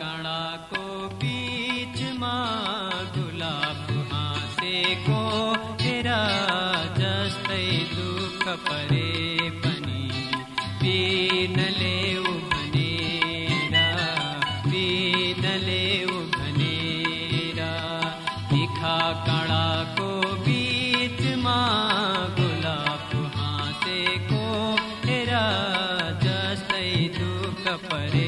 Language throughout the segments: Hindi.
कणा को बीच मा गुलाब हासे को कोप् जस्तै दुख परे पनि पीनले उरा पीनले उभनेरा। दिखा कणा को बीच मा गुलाब हासे को हेरा जस्तै दुख परे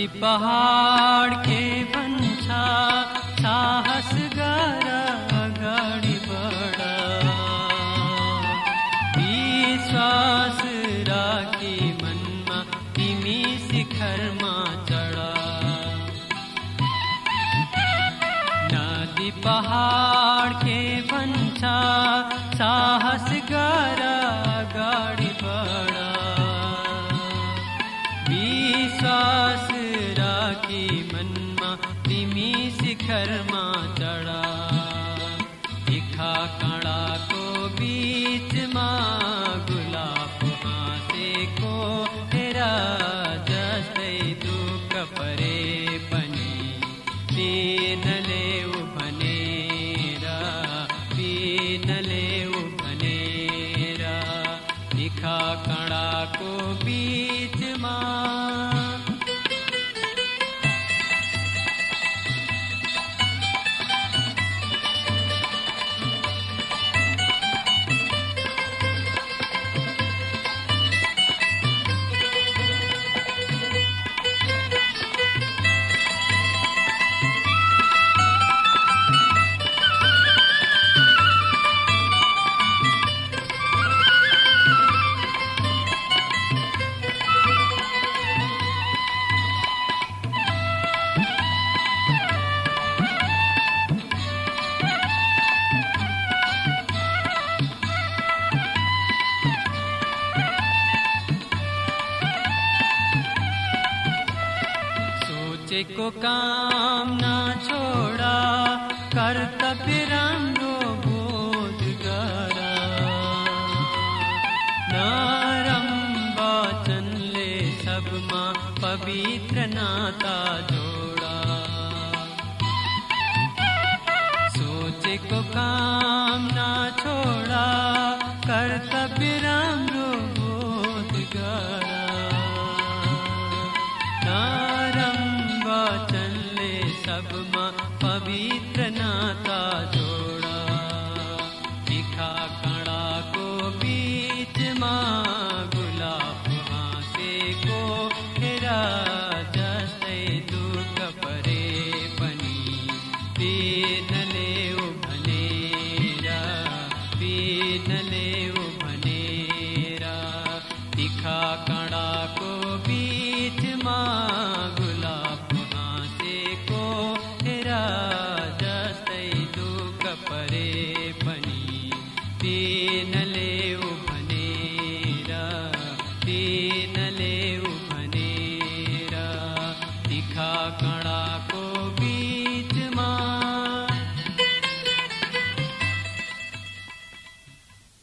नदी पहाड़ के बंछा, साहस गरा अगाडि बढा विश्वास राखी मनमा, तिमी शिखर शिखरमा चढा। नदी पहाड़ के बंछा, साहस गरा शिखरमा चढा सोचेको काम ना छोडा कर्तव्य फिर बोध वाचन ले सब माँ पवित्र नाता सबमा पवित्र नाता जोड़ा। लिखा कड़ा को बीच माँ, गुलाब हासे को हेरा जस्ते दुख परे बनी। पीन ले उभनेरा पीन ले उभनेरा लिखा कड़ा परे पनि तेन लेउ भनेर तेन तेनले भनेर तिखा कणा